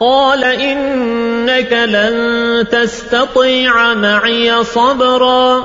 قال إنك لن تستطيع معي صبرا.